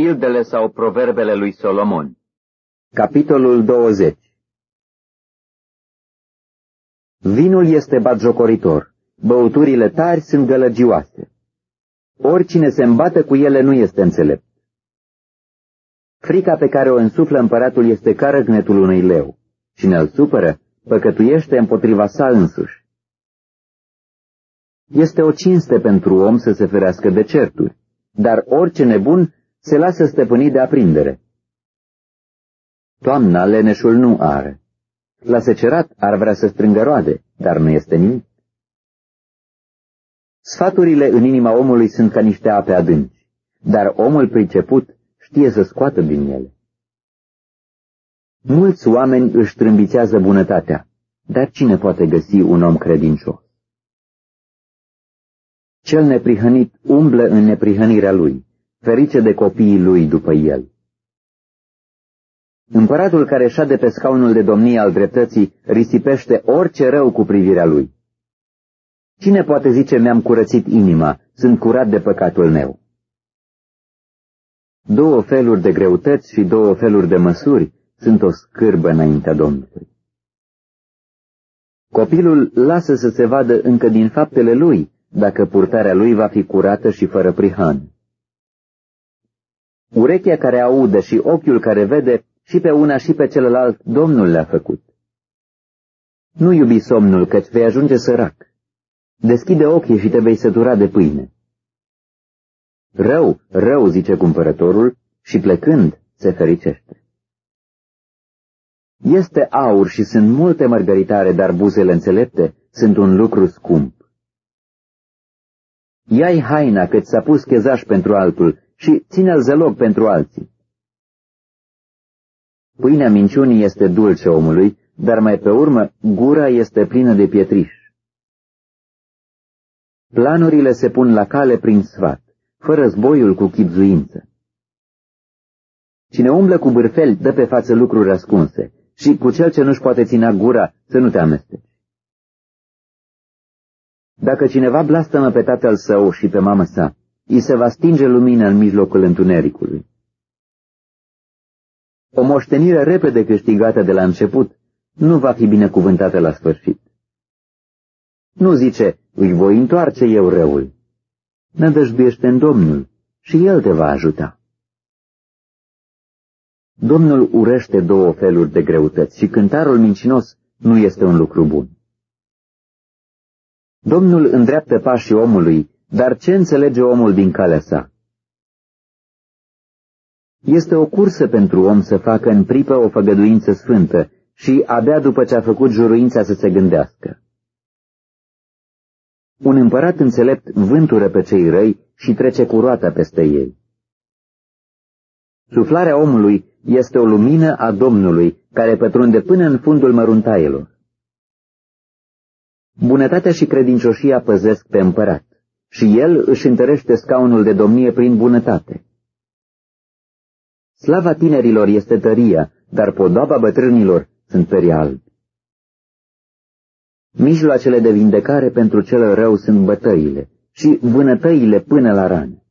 Pildele sau proverbele lui Solomon Capitolul 20 Vinul este batjocoritor, băuturile tari sunt gălăgioase. Oricine se îmbată cu ele nu este înțelept. Frica pe care o însuflă împăratul este ca răgnetul unui leu. Cine îl supără, păcătuiește împotriva sa însuși. Este o cinste pentru om să se ferească de certuri, dar orice nebun se lasă stăpânit de aprindere. Toamna leneșul nu are. La secerat ar vrea să strângă roade, dar nu este nimic. Sfaturile în inima omului sunt ca niște ape adânci, dar omul priceput știe să scoată din ele. Mulți oameni își trâmbițează bunătatea, dar cine poate găsi un om credincios? Cel neprihănit umblă în neprihănirea lui, ferice de copiii lui după el. Împăratul care șade pe scaunul de domnie al dreptății risipește orice rău cu privirea lui. Cine poate zice mi-am curățit inima, sunt curat de păcatul meu? Două feluri de greutăți și două feluri de măsuri sunt o scârbă înaintea Domnului. Copilul lasă să se vadă încă din faptele lui, dacă purtarea lui va fi curată și fără prihan. Urechea care aude și ochiul care vede, și pe una și pe celălalt, Domnul le-a făcut. Nu iubi somnul, căci vei ajunge sărac. Deschide ochii și te vei sătura de pâine. Rău, rău, zice cumpărătorul, și plecând se fericește. Este aur și sunt multe mărgăritare, dar buzele înțelepte sunt un lucru scump. Ia-i haina cât s-a pus chezaș pentru altul și ține-l zălog pentru alții. Pâinea minciunii este dulce omului, dar mai pe urmă gura este plină de pietriș. Planurile se pun la cale prin sfat, fără zboiul cu chipzuință. Cine umblă cu bârfeli dă pe față lucruri ascunse și cu cel ce nu-și poate ține gura să nu te amesteci. Dacă cineva blastămă pe tatăl său și pe mamă sa, îi se va stinge lumina în mijlocul întunericului. O moștenire repede câștigată de la început nu va fi binecuvântată la sfârșit. Nu zice, își voi întoarce eu răul. Nădăjduiește în Domnul și El te va ajuta. Domnul urește două feluri de greutăți și cântarul mincinos nu este un lucru bun. Domnul îndreaptă pașii omului, dar ce înțelege omul din calea sa? Este o cursă pentru om să facă în pripă o făgăduință sfântă și abia după ce a făcut juruința să se gândească. Un împărat înțelept vântură pe cei răi și trece cu roata peste ei. Suflarea omului este o lumină a Domnului care pătrunde până în fundul măruntaielor. Bunătatea și credincioșia păzesc pe împărat și el își întărește scaunul de domnie prin bunătate. Slava tinerilor este tăria, dar podoaba bătrânilor sunt perii albi. Mijloacele de vindecare pentru cel rău sunt bătăile și vânătăile până la rană.